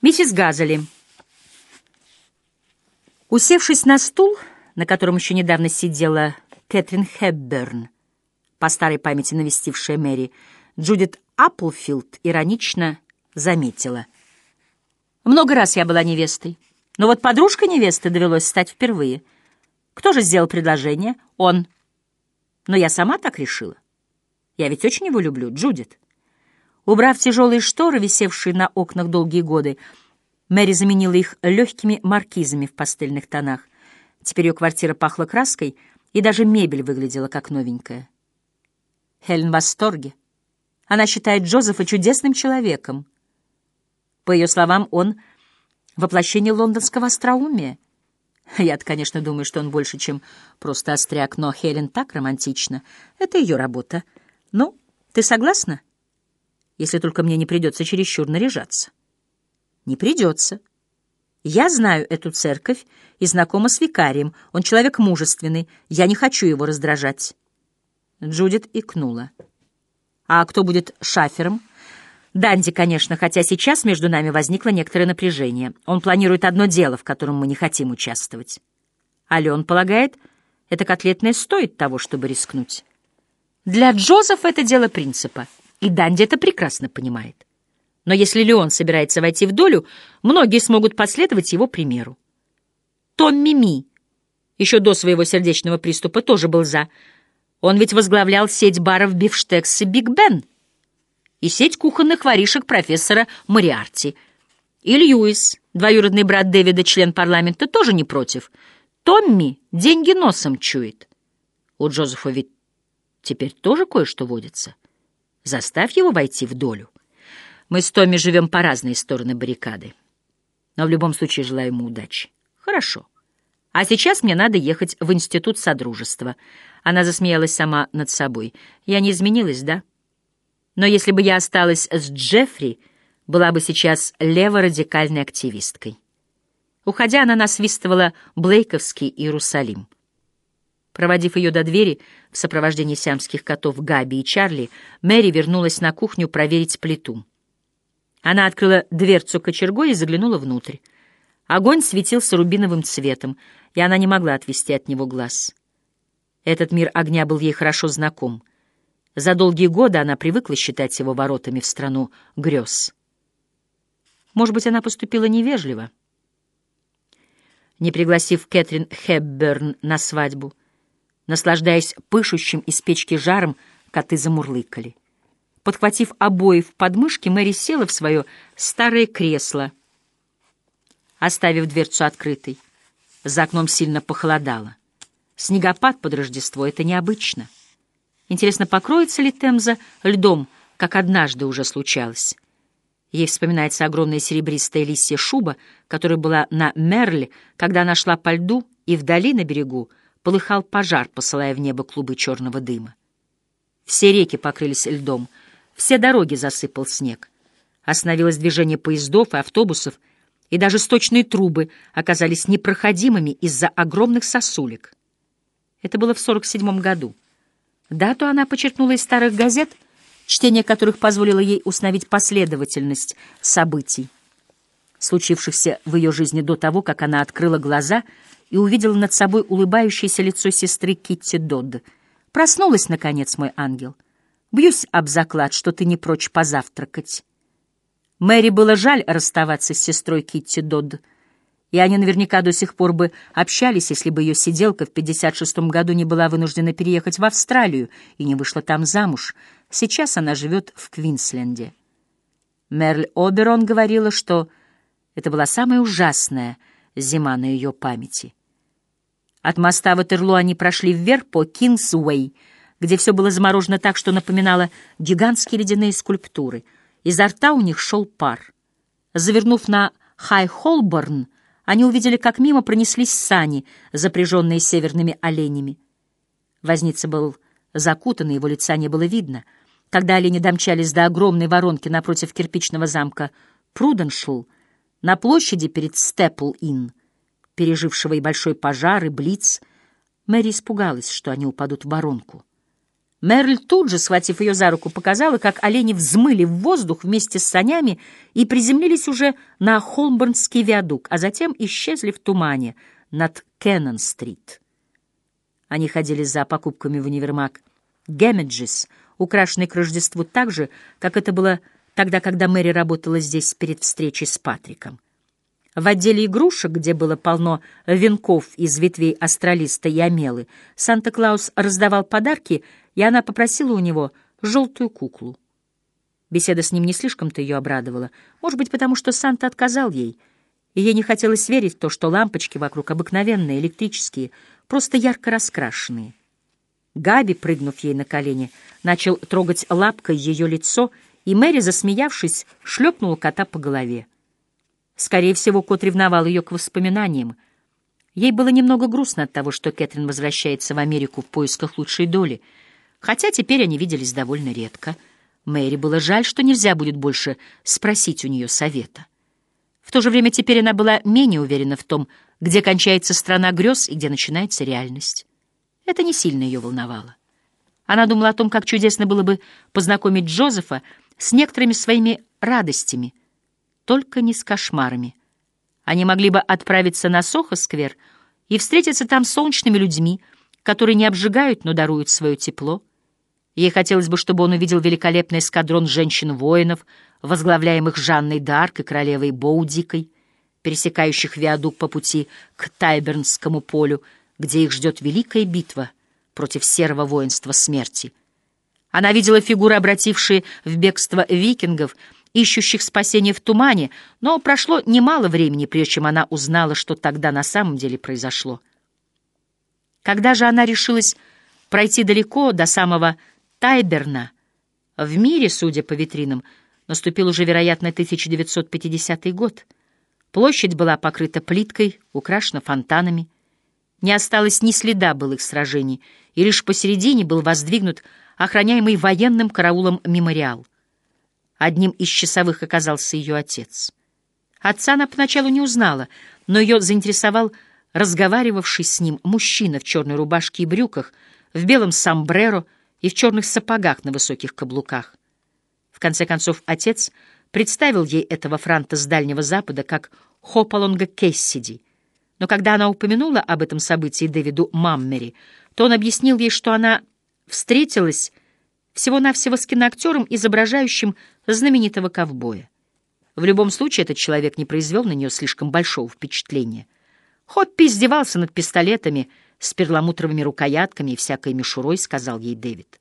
Миссис Газели. Усевшись на стул, на котором еще недавно сидела Кэтрин Хепберн, по старой памяти навестившая Мэри, Джудит Апплфилд иронично заметила. «Много раз я была невестой, но вот подружка невесты довелось стать впервые. Кто же сделал предложение? Он. Но я сама так решила. Я ведь очень его люблю, Джудит». Убрав тяжелые шторы, висевшие на окнах долгие годы, Мэри заменила их легкими маркизами в пастельных тонах. Теперь ее квартира пахла краской, и даже мебель выглядела как новенькая. Хелен в восторге. Она считает Джозефа чудесным человеком. По ее словам, он — воплощение лондонского остроумия. Я-то, конечно, думаю, что он больше, чем просто остряк, но Хелен так романтично. Это ее работа. Ну, ты согласна? Если только мне не придется чересчур наряжаться. Не придется. Я знаю эту церковь и знакома с викарием. Он человек мужественный. Я не хочу его раздражать. Джудит икнула. А кто будет шафером? Данди, конечно, хотя сейчас между нами возникло некоторое напряжение. Он планирует одно дело, в котором мы не хотим участвовать. Ален полагает, это котлетное стоит того, чтобы рискнуть. Для Джозефа это дело принципа — и Данди это прекрасно понимает. Но если Леон собирается войти в долю, многие смогут последовать его примеру. Томми Ми, еще до своего сердечного приступа, тоже был за. Он ведь возглавлял сеть баров «Бифштекс» и «Биг Бен» и сеть кухонных воришек профессора Мориарти. И Льюис, двоюродный брат Дэвида, член парламента, тоже не против. Томми деньги носом чует. У Джозефа ведь теперь тоже кое-что водится. Заставь его войти в долю. Мы с Томми живем по разные стороны баррикады. Но в любом случае желаю ему удачи. Хорошо. А сейчас мне надо ехать в институт содружества. Она засмеялась сама над собой. Я не изменилась, да? Но если бы я осталась с Джеффри, была бы сейчас леворадикальной активисткой. Уходя, она насвистывала Блейковский Иерусалим. Проводив ее до двери в сопровождении сиамских котов Габи и Чарли, Мэри вернулась на кухню проверить плиту. Она открыла дверцу кочергой и заглянула внутрь. Огонь светился рубиновым цветом, и она не могла отвести от него глаз. Этот мир огня был ей хорошо знаком. За долгие годы она привыкла считать его воротами в страну грез. Может быть, она поступила невежливо, не пригласив Кэтрин Хепберн на свадьбу — Наслаждаясь пышущим из печки жаром, коты замурлыкали. Подхватив обои в подмышки, Мэри села в свое старое кресло, оставив дверцу открытой. За окном сильно похолодало. Снегопад под Рождество — это необычно. Интересно, покроется ли Темза льдом, как однажды уже случалось? Ей вспоминается огромная серебристая лисья шуба, которая была на Мерле, когда она шла по льду, и вдали на берегу полыхал пожар, посылая в небо клубы черного дыма. Все реки покрылись льдом, все дороги засыпал снег. Остановилось движение поездов и автобусов, и даже сточные трубы оказались непроходимыми из-за огромных сосулек. Это было в 47 году. Дату она почерпнула из старых газет, чтение которых позволило ей установить последовательность событий, случившихся в ее жизни до того, как она открыла глаза — и увидела над собой улыбающееся лицо сестры Китти Додд. «Проснулась, наконец, мой ангел. Бьюсь об заклад, что ты не прочь позавтракать». Мэри было жаль расставаться с сестрой Китти Додд, и они наверняка до сих пор бы общались, если бы ее сиделка в 56-м году не была вынуждена переехать в Австралию и не вышла там замуж. Сейчас она живет в Квинсленде. Мерль Оберон говорила, что это была самая ужасная зима на ее памяти. От моста Ватерло они прошли вверх по Кингсуэй, где все было заморожено так, что напоминало гигантские ледяные скульптуры. Изо рта у них шел пар. Завернув на Хай-Холборн, они увидели, как мимо пронеслись сани, запряженные северными оленями. Возница был закутан, и его лица не было видно. Когда олени домчались до огромной воронки напротив кирпичного замка Пруденшл, на площади перед Степл-Инн, пережившего и большой пожар, и блиц, Мэри испугалась, что они упадут в воронку. Мерль тут же, схватив ее за руку, показала, как олени взмыли в воздух вместе с санями и приземлились уже на Холмборнский виадук, а затем исчезли в тумане над Кеннон-стрит. Они ходили за покупками в универмаг Гэммеджис, украшенный к Рождеству так же, как это было тогда, когда Мэри работала здесь перед встречей с Патриком. В отделе игрушек, где было полно венков из ветвей астралиста и амелы, Санта-Клаус раздавал подарки, и она попросила у него желтую куклу. Беседа с ним не слишком-то ее обрадовала, может быть, потому что Санта отказал ей, и ей не хотелось верить в то, что лампочки вокруг обыкновенные, электрические, просто ярко раскрашенные. Габи, прыгнув ей на колени, начал трогать лапкой ее лицо, и Мэри, засмеявшись, шлепнула кота по голове. Скорее всего, кот ревновал ее к воспоминаниям. Ей было немного грустно от того, что Кэтрин возвращается в Америку в поисках лучшей доли, хотя теперь они виделись довольно редко. Мэри было жаль, что нельзя будет больше спросить у нее совета. В то же время теперь она была менее уверена в том, где кончается страна грез и где начинается реальность. Это не сильно ее волновало. Она думала о том, как чудесно было бы познакомить Джозефа с некоторыми своими радостями, только не с кошмарами. Они могли бы отправиться на Сохо-сквер и встретиться там с солнечными людьми, которые не обжигают, но даруют свое тепло. Ей хотелось бы, чтобы он увидел великолепный эскадрон женщин-воинов, возглавляемых Жанной Д'Арк и королевой Боудикой, пересекающих виадук по пути к Тайбернскому полю, где их ждет великая битва против серого воинства смерти. Она видела фигуры, обратившие в бегство викингов, ищущих спасения в тумане, но прошло немало времени, прежде чем она узнала, что тогда на самом деле произошло. Когда же она решилась пройти далеко, до самого Тайберна, в мире, судя по витринам, наступил уже, вероятно, 1950 год. Площадь была покрыта плиткой, украшена фонтанами. Не осталось ни следа былых сражений, и лишь посередине был воздвигнут охраняемый военным караулом мемориал. Одним из часовых оказался ее отец. Отца она поначалу не узнала, но ее заинтересовал разговаривавший с ним мужчина в черной рубашке и брюках, в белом сомбреро и в черных сапогах на высоких каблуках. В конце концов, отец представил ей этого франта с Дальнего Запада как Хопалонга Кессиди — но когда она упомянула об этом событии Дэвиду Маммери, то он объяснил ей, что она встретилась всего-навсего с киноактером, изображающим знаменитого ковбоя. В любом случае, этот человек не произвел на нее слишком большого впечатления. Хоппи издевался над пистолетами с перламутровыми рукоятками и всякой мишурой, сказал ей Дэвид.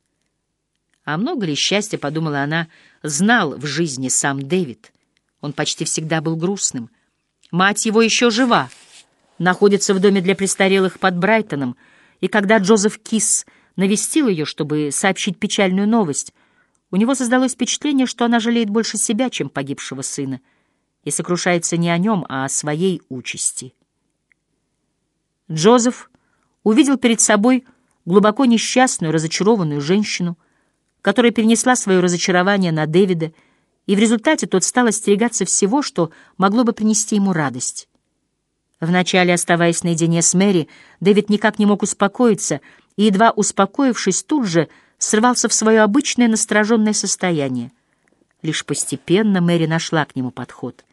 А много ли счастья, подумала она, знал в жизни сам Дэвид. Он почти всегда был грустным. Мать его еще жива, находится в доме для престарелых под Брайтоном, и когда Джозеф Кис навестил ее, чтобы сообщить печальную новость, у него создалось впечатление, что она жалеет больше себя, чем погибшего сына, и сокрушается не о нем, а о своей участи. Джозеф увидел перед собой глубоко несчастную, разочарованную женщину, которая перенесла свое разочарование на Дэвида, и в результате тот стал остерегаться всего, что могло бы принести ему радость. Вначале, оставаясь наедине с Мэри, Дэвид никак не мог успокоиться, и, едва успокоившись, тут же срывался в свое обычное настороженное состояние. Лишь постепенно Мэри нашла к нему подход.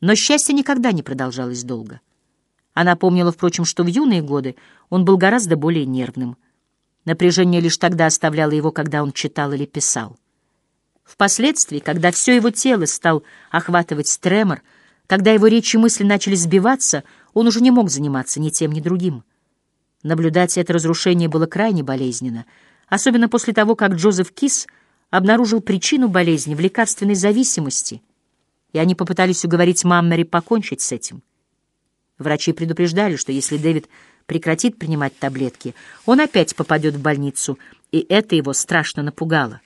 Но счастье никогда не продолжалось долго. Она помнила, впрочем, что в юные годы он был гораздо более нервным. Напряжение лишь тогда оставляло его, когда он читал или писал. Впоследствии, когда все его тело стал охватывать тремор, когда его речи и мысли начали сбиваться, он уже не мог заниматься ни тем, ни другим. Наблюдать это разрушение было крайне болезненно, особенно после того, как Джозеф Кис обнаружил причину болезни в лекарственной зависимости, и они попытались уговорить Маммери покончить с этим. Врачи предупреждали, что если Дэвид прекратит принимать таблетки, он опять попадет в больницу, и это его страшно напугало.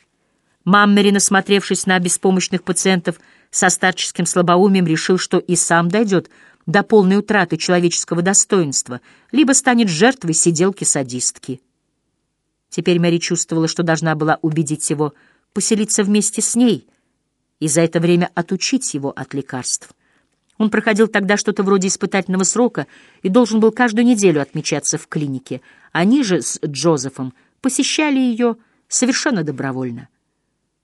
Маммери, насмотревшись на беспомощных пациентов, со старческим слабоумием решил, что и сам дойдет до полной утраты человеческого достоинства, либо станет жертвой сиделки-садистки. Теперь Мэри чувствовала, что должна была убедить его поселиться вместе с ней и за это время отучить его от лекарств. Он проходил тогда что-то вроде испытательного срока и должен был каждую неделю отмечаться в клинике. Они же с Джозефом посещали ее, совершенно добровольно.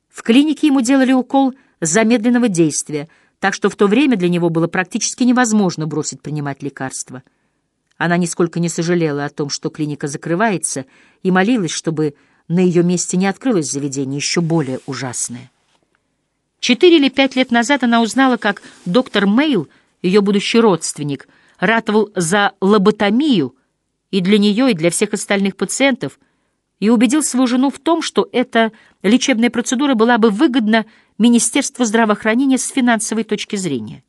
В клинике ему делали укол замедленного действия, так что в то время для него было практически невозможно бросить принимать лекарства. Она нисколько не сожалела о том, что клиника закрывается, и молилась, чтобы на ее месте не открылось заведение еще более ужасное. Четыре или пять лет назад она узнала, как доктор Мейл, ее будущий родственник, ратовал за лоботомию и для нее, и для всех остальных пациентов, и убедил свою жену в том, что эта лечебная процедура была бы выгодна Министерству здравоохранения с финансовой точки зрения.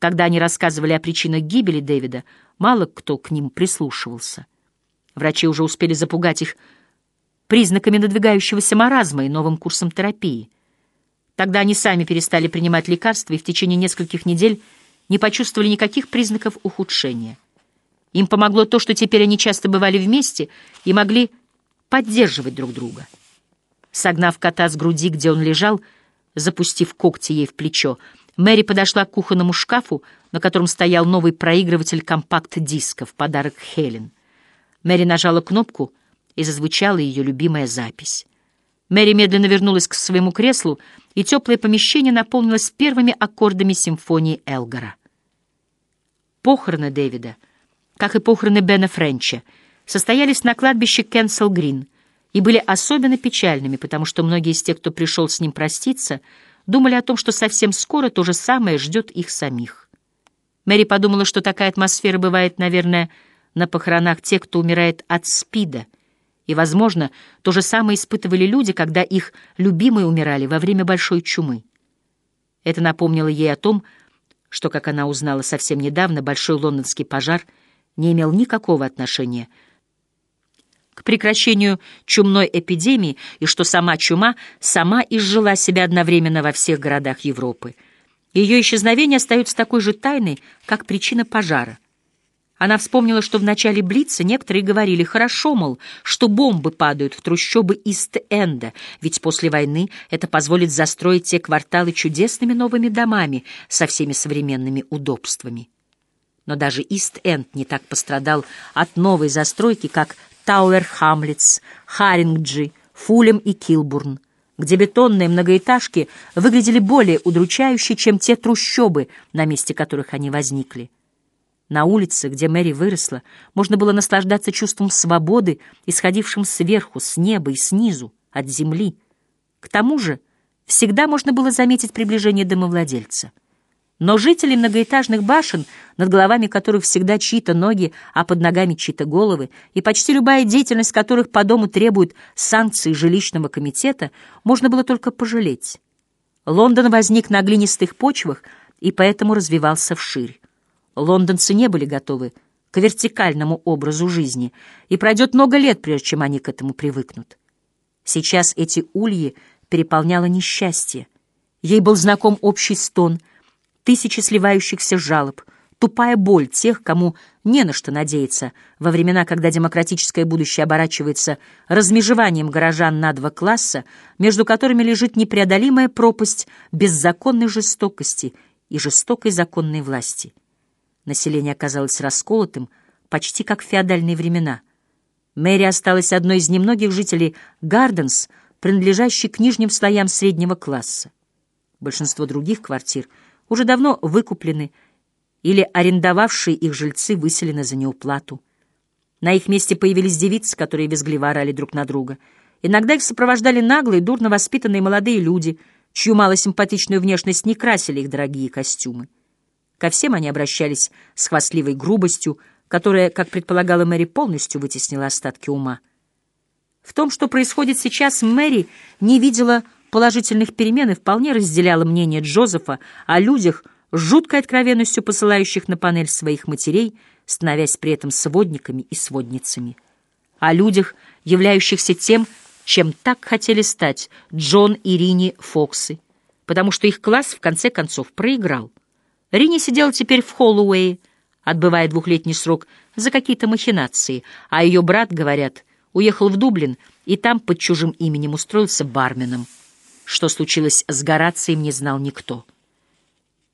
Когда они рассказывали о причинах гибели Дэвида, мало кто к ним прислушивался. Врачи уже успели запугать их признаками надвигающегося маразма и новым курсом терапии. Тогда они сами перестали принимать лекарства и в течение нескольких недель не почувствовали никаких признаков ухудшения. Им помогло то, что теперь они часто бывали вместе и могли поддерживать друг друга. Согнав кота с груди, где он лежал, запустив когти ей в плечо, Мэри подошла к кухонному шкафу, на котором стоял новый проигрыватель компакт-диска в подарок Хелен. Мэри нажала кнопку, и зазвучала ее любимая запись. Мэри медленно вернулась к своему креслу, и теплое помещение наполнилось первыми аккордами симфонии Элгара. Похороны Дэвида, как и похороны Бена Френча, состоялись на кладбище Кенсел-Грин и были особенно печальными, потому что многие из тех, кто пришел с ним проститься, думали о том, что совсем скоро то же самое ждет их самих. Мэри подумала, что такая атмосфера бывает, наверное, на похоронах тех, кто умирает от СПИДа, и, возможно, то же самое испытывали люди, когда их любимые умирали во время большой чумы. Это напомнило ей о том, что, как она узнала совсем недавно, большой лондонский пожар не имел никакого отношения к прекращению чумной эпидемии и что сама чума сама изжила себя одновременно во всех городах Европы. Ее исчезновение остается такой же тайной, как причина пожара. Она вспомнила, что в начале Блица некоторые говорили, хорошо, мол, что бомбы падают в трущобы Ист-Энда, ведь после войны это позволит застроить те кварталы чудесными новыми домами со всеми современными удобствами. Но даже Ист-Энд не так пострадал от новой застройки, как Тауэр-Хамлетс, Харингджи, Фулем и Килбурн, где бетонные многоэтажки выглядели более удручающе, чем те трущобы, на месте которых они возникли. На улице, где Мэри выросла, можно было наслаждаться чувством свободы, исходившим сверху, с неба и снизу, от земли. К тому же всегда можно было заметить приближение домовладельца — но жители многоэтажных башен, над головами которых всегда чьи-то ноги, а под ногами чьи-то головы, и почти любая деятельность которых по дому требует санкций жилищного комитета, можно было только пожалеть. Лондон возник на глинистых почвах и поэтому развивался вширь. Лондонцы не были готовы к вертикальному образу жизни, и пройдет много лет, прежде чем они к этому привыкнут. Сейчас эти ульи переполняло несчастье. Ей был знаком общий стон — тысячи сливающихся жалоб, тупая боль тех, кому не на что надеяться во времена, когда демократическое будущее оборачивается размежеванием горожан на два класса, между которыми лежит непреодолимая пропасть беззаконной жестокости и жестокой законной власти. Население оказалось расколотым, почти как в феодальные времена. Мэри осталась одной из немногих жителей Гарденс, принадлежащей к нижним слоям среднего класса. Большинство других квартир — уже давно выкуплены или арендовавшие их жильцы выселены за неуплату. На их месте появились девицы, которые визгливо орали друг на друга. Иногда их сопровождали наглые, дурно воспитанные молодые люди, чью малосимпатичную внешность не красили их дорогие костюмы. Ко всем они обращались с хвастливой грубостью, которая, как предполагала Мэри, полностью вытеснила остатки ума. В том, что происходит сейчас, Мэри не видела положительных перемен и вполне разделяла мнение Джозефа о людях, с жуткой откровенностью посылающих на панель своих матерей, становясь при этом сводниками и сводницами. О людях, являющихся тем, чем так хотели стать Джон и Рини Фоксы, потому что их класс в конце концов проиграл. Рини сидела теперь в Холлоуэе, отбывая двухлетний срок за какие-то махинации, а ее брат, говорят, уехал в Дублин и там под чужим именем устроился барменом. Что случилось с Горацием, не знал никто.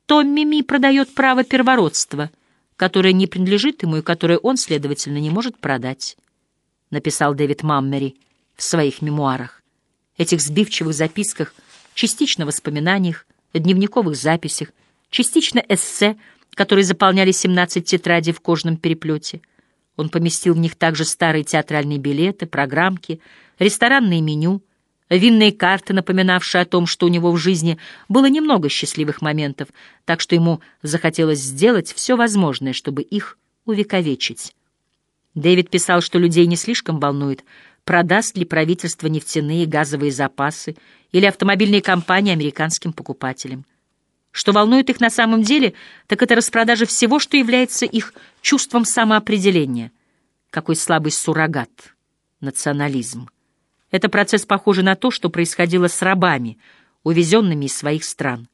Томми Ми продает право первородства, которое не принадлежит ему и которое он, следовательно, не может продать, — написал Дэвид Маммери в своих мемуарах, этих сбивчивых записках, частично воспоминаниях, дневниковых записях, частично эссе, которые заполняли 17 тетрадей в кожном переплете. Он поместил в них также старые театральные билеты, программки, ресторанные меню, винные карты, напоминавшие о том, что у него в жизни было немного счастливых моментов, так что ему захотелось сделать все возможное, чтобы их увековечить. Дэвид писал, что людей не слишком волнует, продаст ли правительство нефтяные и газовые запасы или автомобильные компании американским покупателям. Что волнует их на самом деле, так это распродажа всего, что является их чувством самоопределения. Какой слабый суррогат — национализм. Это процесс похожий на то, что происходило с рабами, увезенными из своих стран.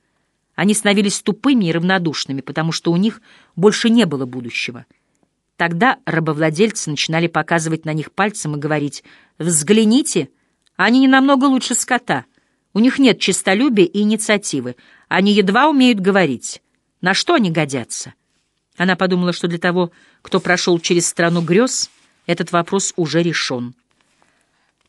Они становились тупыми и равнодушными, потому что у них больше не было будущего. Тогда рабовладельцы начинали показывать на них пальцем и говорить «Взгляните, они не намного лучше скота». У них нет честолюбия и инициативы. Они едва умеют говорить. На что они годятся? Она подумала, что для того, кто прошел через страну грез, этот вопрос уже решен.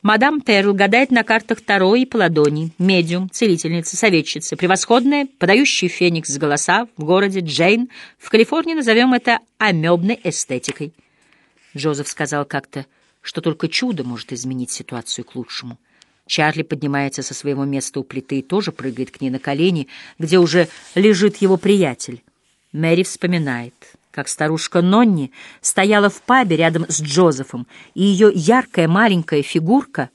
Мадам Терл гадает на картах Таро и Паладони, медиум, целительница, советчица, превосходная, подающая феникс голоса в городе Джейн. В Калифорнии назовем это амебной эстетикой. Джозеф сказал как-то, что только чудо может изменить ситуацию к лучшему. Чарли поднимается со своего места у плиты и тоже прыгает к ней на колени, где уже лежит его приятель. Мэри вспоминает, как старушка Нонни стояла в пабе рядом с Джозефом, и ее яркая маленькая фигурка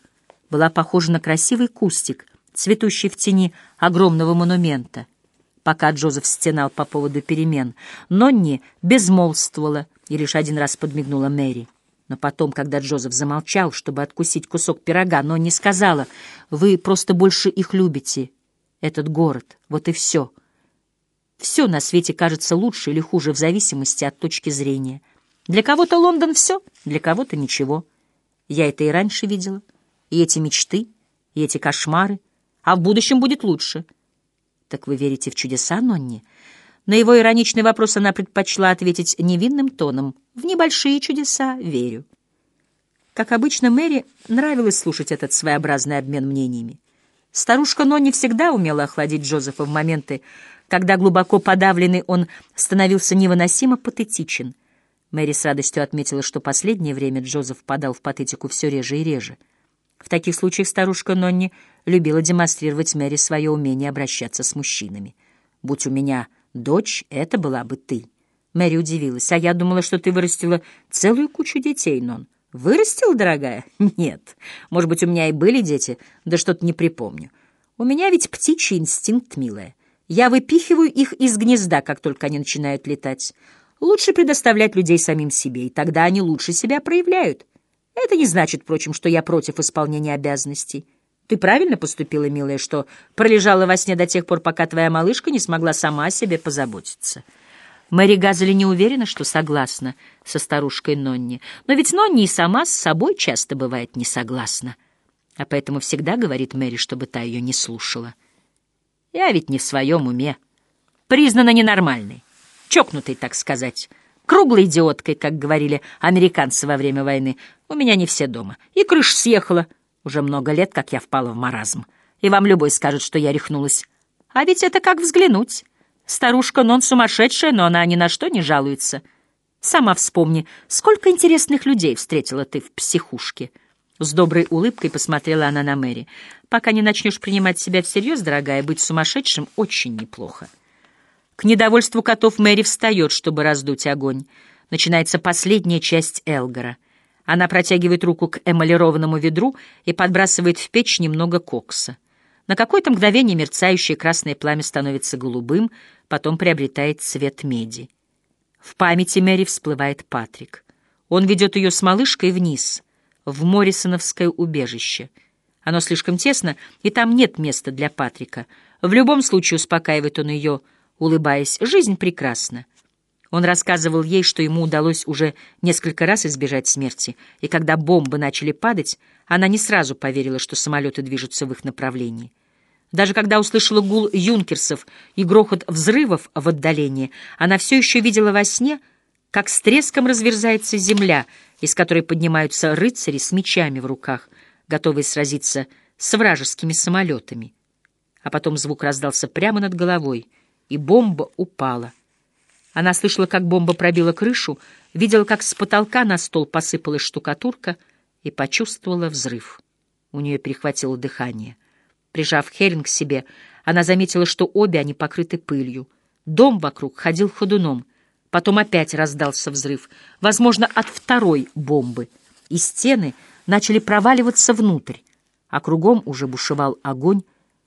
была похожа на красивый кустик, цветущий в тени огромного монумента. Пока Джозеф стенал по поводу перемен, Нонни безмолвствовала и лишь один раз подмигнула Мэри. Но потом, когда Джозеф замолчал, чтобы откусить кусок пирога, но не сказала, «Вы просто больше их любите, этот город, вот и все». Все на свете кажется лучше или хуже в зависимости от точки зрения. Для кого-то Лондон все, для кого-то ничего. Я это и раньше видела. И эти мечты, и эти кошмары. А в будущем будет лучше. Так вы верите в чудеса, Нонни? На его ироничный вопрос она предпочла ответить невинным тоном. «В небольшие чудеса верю». Как обычно, Мэри нравилось слушать этот своеобразный обмен мнениями. Старушка Нонни всегда умела охладить Джозефа в моменты, когда глубоко подавленный он становился невыносимо патетичен. Мэри с радостью отметила, что последнее время Джозеф подал в патетику все реже и реже. В таких случаях старушка Нонни любила демонстрировать Мэри свое умение обращаться с мужчинами. «Будь у меня Дочь, это была бы ты. Мэри удивилась. А я думала, что ты вырастила целую кучу детей, Нон. Вырастила, дорогая? Нет. Может быть, у меня и были дети, да что-то не припомню. У меня ведь птичий инстинкт, милая. Я выпихиваю их из гнезда, как только они начинают летать. Лучше предоставлять людей самим себе, и тогда они лучше себя проявляют. Это не значит, впрочем, что я против исполнения обязанностей. Ты правильно поступила, милая, что пролежала во сне до тех пор, пока твоя малышка не смогла сама о себе позаботиться. Мэри Газели не уверена, что согласна со старушкой Нонни. Но ведь Нонни и сама с собой часто бывает не согласна. А поэтому всегда говорит Мэри, чтобы та ее не слушала. Я ведь не в своем уме. Признана ненормальной. Чокнутой, так сказать. Круглой идиоткой, как говорили американцы во время войны. У меня не все дома. И крыша съехала. Уже много лет, как я впала в маразм. И вам любой скажет, что я рехнулась. А ведь это как взглянуть. Старушка Нон сумасшедшая, но она ни на что не жалуется. Сама вспомни, сколько интересных людей встретила ты в психушке. С доброй улыбкой посмотрела она на Мэри. Пока не начнешь принимать себя всерьез, дорогая, быть сумасшедшим очень неплохо. К недовольству котов Мэри встает, чтобы раздуть огонь. Начинается последняя часть Элгора — она протягивает руку к эмалированному ведру и подбрасывает в печь немного кокса. На какое-то мгновение мерцающее красное пламя становится голубым, потом приобретает цвет меди. В памяти Мэри всплывает Патрик. Он ведет ее с малышкой вниз, в Моррисоновское убежище. Оно слишком тесно, и там нет места для Патрика. В любом случае успокаивает он ее, улыбаясь. Жизнь прекрасна. Он рассказывал ей, что ему удалось уже несколько раз избежать смерти, и когда бомбы начали падать, она не сразу поверила, что самолеты движутся в их направлении. Даже когда услышала гул юнкерсов и грохот взрывов в отдалении, она все еще видела во сне, как с треском разверзается земля, из которой поднимаются рыцари с мечами в руках, готовые сразиться с вражескими самолетами. А потом звук раздался прямо над головой, и бомба упала. Она слышала, как бомба пробила крышу, видела, как с потолка на стол посыпалась штукатурка и почувствовала взрыв. У нее перехватило дыхание. Прижав Хелен к себе, она заметила, что обе они покрыты пылью. Дом вокруг ходил ходуном. Потом опять раздался взрыв, возможно, от второй бомбы, и стены начали проваливаться внутрь, а кругом уже бушевал огонь,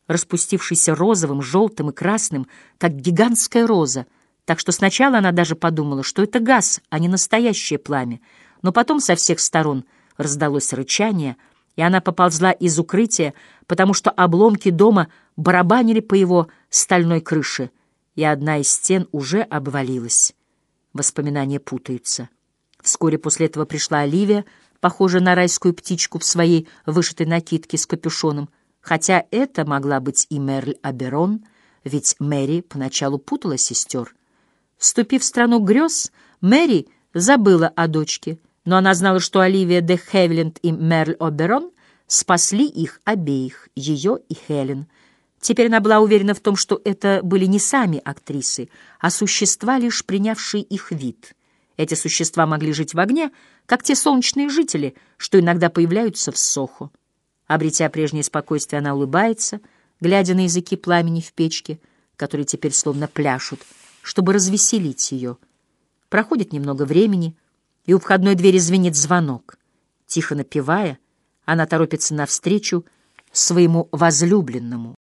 распустившийся розовым, желтым и красным, как гигантская роза, так что сначала она даже подумала, что это газ, а не настоящее пламя, но потом со всех сторон раздалось рычание, и она поползла из укрытия, потому что обломки дома барабанили по его стальной крыше, и одна из стен уже обвалилась. Воспоминания путаются. Вскоре после этого пришла Оливия, похожая на райскую птичку в своей вышитой накидке с капюшоном, хотя это могла быть и Мерль Аберон, ведь Мэри поначалу путала сестер. Вступив в страну грез, Мэри забыла о дочке, но она знала, что Оливия де Хевиленд и Мерль Оберон спасли их обеих, ее и Хелен — Теперь она была уверена в том, что это были не сами актрисы, а существа, лишь принявшие их вид. Эти существа могли жить в огне, как те солнечные жители, что иногда появляются в Сохо. Обретя прежнее спокойствие, она улыбается, глядя на языки пламени в печке, которые теперь словно пляшут, чтобы развеселить ее. Проходит немного времени, и у входной двери звенит звонок. Тихо напевая, она торопится навстречу своему возлюбленному.